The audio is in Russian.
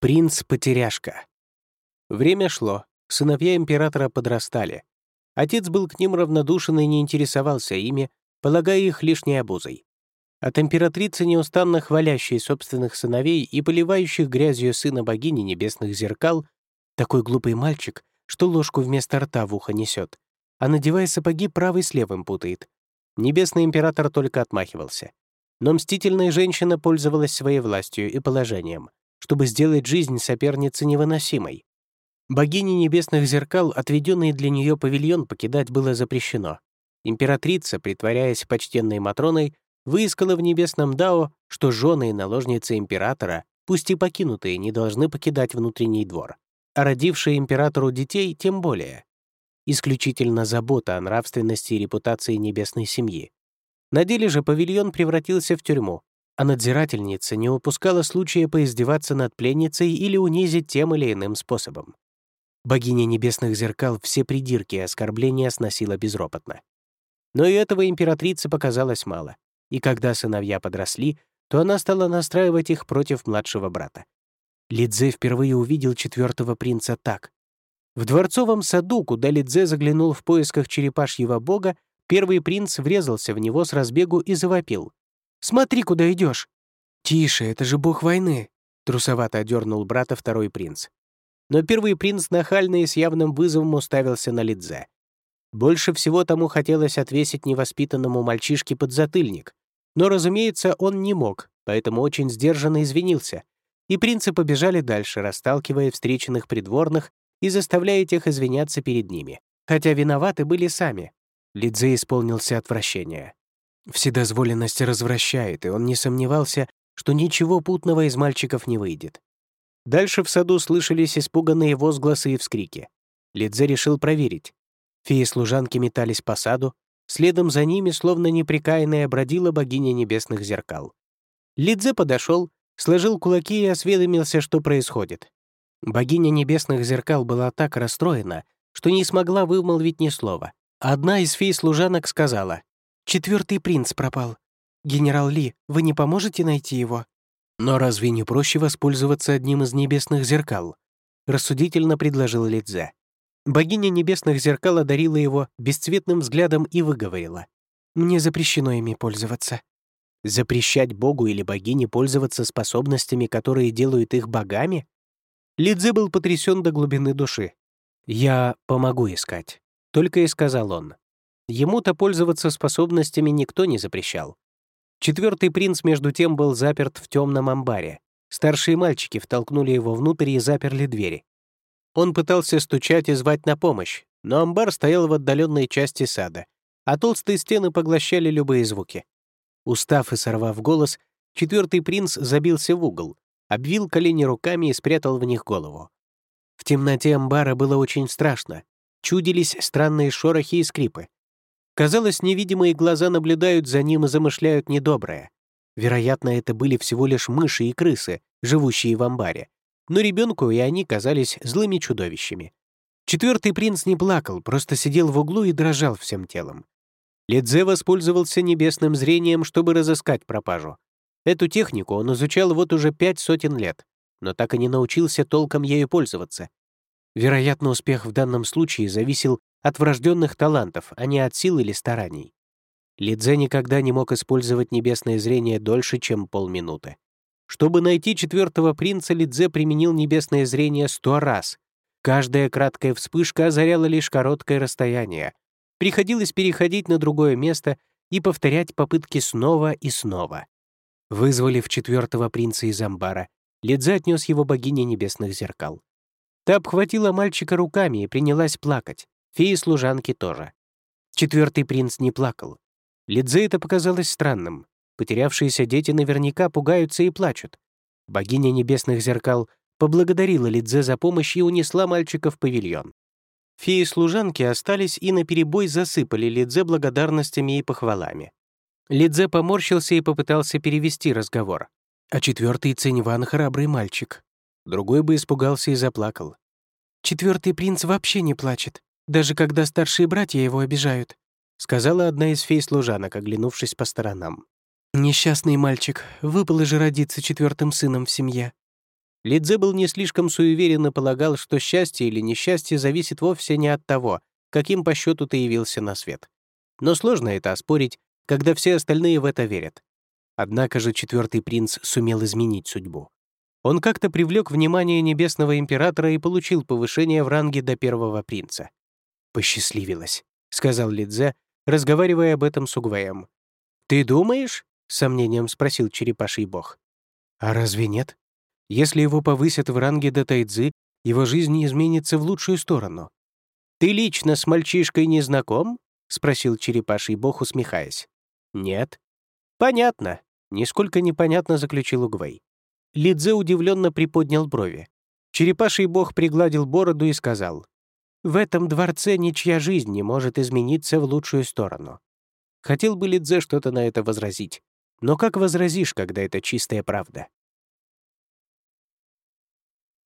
Принц-потеряшка. Время шло, сыновья императора подрастали. Отец был к ним равнодушен и не интересовался ими, полагая их лишней обузой. От императрицы, неустанно хвалящей собственных сыновей и поливающих грязью сына богини небесных зеркал, такой глупый мальчик, что ложку вместо рта в ухо несет, а надевая сапоги, правый с левым путает. Небесный император только отмахивался. Но мстительная женщина пользовалась своей властью и положением, чтобы сделать жизнь соперницы невыносимой. Богине небесных зеркал, отведенный для нее павильон, покидать было запрещено. Императрица, притворяясь почтенной Матроной, выискала в небесном Дао, что жены и наложницы императора, пусть и покинутые, не должны покидать внутренний двор, а родившие императору детей тем более. Исключительно забота о нравственности и репутации небесной семьи. На деле же павильон превратился в тюрьму, а надзирательница не упускала случая поиздеваться над пленницей или унизить тем или иным способом. Богиня небесных зеркал все придирки и оскорбления сносила безропотно. Но и этого императрице показалось мало и когда сыновья подросли, то она стала настраивать их против младшего брата. Лидзе впервые увидел четвертого принца так. В дворцовом саду, куда Лидзе заглянул в поисках черепашьего бога, первый принц врезался в него с разбегу и завопил. «Смотри, куда идешь!» «Тише, это же бог войны!» — трусовато одернул брата второй принц. Но первый принц нахально и с явным вызовом уставился на Лидзе. Больше всего тому хотелось отвесить невоспитанному мальчишке подзатыльник, но, разумеется, он не мог, поэтому очень сдержанно извинился, и принцы побежали дальше, расталкивая встреченных придворных и заставляя тех извиняться перед ними, хотя виноваты были сами. Лидзе исполнился отвращения. Вседозволенность развращает, и он не сомневался, что ничего путного из мальчиков не выйдет. Дальше в саду слышались испуганные возгласы и вскрики. Лидзе решил проверить. Феи-служанки метались по саду, Следом за ними, словно неприкаянная, бродила богиня небесных зеркал. Лидзе подошел, сложил кулаки и осведомился, что происходит. Богиня небесных зеркал была так расстроена, что не смогла вымолвить ни слова. Одна из фей-служанок сказала, «Четвертый принц пропал. Генерал Ли, вы не поможете найти его?» «Но разве не проще воспользоваться одним из небесных зеркал?» — рассудительно предложил Лидзе. Богиня небесных зеркал одарила его бесцветным взглядом и выговорила. «Мне запрещено ими пользоваться». Запрещать Богу или богине пользоваться способностями, которые делают их богами? Лидзе был потрясен до глубины души. «Я помогу искать», — только и сказал он. Ему-то пользоваться способностями никто не запрещал. Четвертый принц, между тем, был заперт в темном амбаре. Старшие мальчики втолкнули его внутрь и заперли двери. Он пытался стучать и звать на помощь, но амбар стоял в отдаленной части сада, а толстые стены поглощали любые звуки. Устав и сорвав голос, четвертый принц забился в угол, обвил колени руками и спрятал в них голову. В темноте амбара было очень страшно. Чудились странные шорохи и скрипы. Казалось, невидимые глаза наблюдают за ним и замышляют недоброе. Вероятно, это были всего лишь мыши и крысы, живущие в амбаре, но ребенку и они казались злыми чудовищами. Четвертый принц не плакал, просто сидел в углу и дрожал всем телом. Лидзе воспользовался небесным зрением, чтобы разыскать пропажу. Эту технику он изучал вот уже пять сотен лет, но так и не научился толком ею пользоваться. Вероятно, успех в данном случае зависел от врожденных талантов, а не от сил или стараний. Лидзе никогда не мог использовать небесное зрение дольше, чем полминуты. Чтобы найти четвертого принца, Лидзе применил небесное зрение сто раз. Каждая краткая вспышка озаряла лишь короткое расстояние. Приходилось переходить на другое место и повторять попытки снова и снова. Вызвали в четвертого принца из амбара. Лидзе отнес его богине небесных зеркал. Та обхватила мальчика руками и принялась плакать. Феи-служанки тоже. Четвертый принц не плакал. Лидзе это показалось странным. Потерявшиеся дети наверняка пугаются и плачут. Богиня небесных зеркал поблагодарила Лидзе за помощь и унесла мальчика в павильон. Феи-служанки остались и наперебой засыпали Лидзе благодарностями и похвалами. Лидзе поморщился и попытался перевести разговор. А четвертый Циньван — храбрый мальчик. Другой бы испугался и заплакал. Четвертый принц вообще не плачет, даже когда старшие братья его обижают», — сказала одна из фей-служанок, оглянувшись по сторонам. Несчастный мальчик, выпало же родиться четвертым сыном в семье. Лидзе был не слишком суеверен и полагал, что счастье или несчастье зависит вовсе не от того, каким по счету ты явился на свет. Но сложно это оспорить, когда все остальные в это верят. Однако же четвертый принц сумел изменить судьбу. Он как-то привлек внимание небесного императора и получил повышение в ранге до первого принца. «Посчастливилось», — сказал Лидзе, разговаривая об этом с Угвеем. «Ты думаешь?» — с сомнением спросил черепаший бог. «А разве нет? Если его повысят в ранге до Тайцзы, его жизнь изменится в лучшую сторону». «Ты лично с мальчишкой не знаком?» — спросил черепаший бог, усмехаясь. «Нет». «Понятно», — нисколько непонятно заключил Угвей. Лидзе удивленно приподнял брови. Черепаший бог пригладил бороду и сказал, «В этом дворце ничья жизнь не может измениться в лучшую сторону». Хотел бы Лидзе что-то на это возразить. Но как возразишь, когда это чистая правда?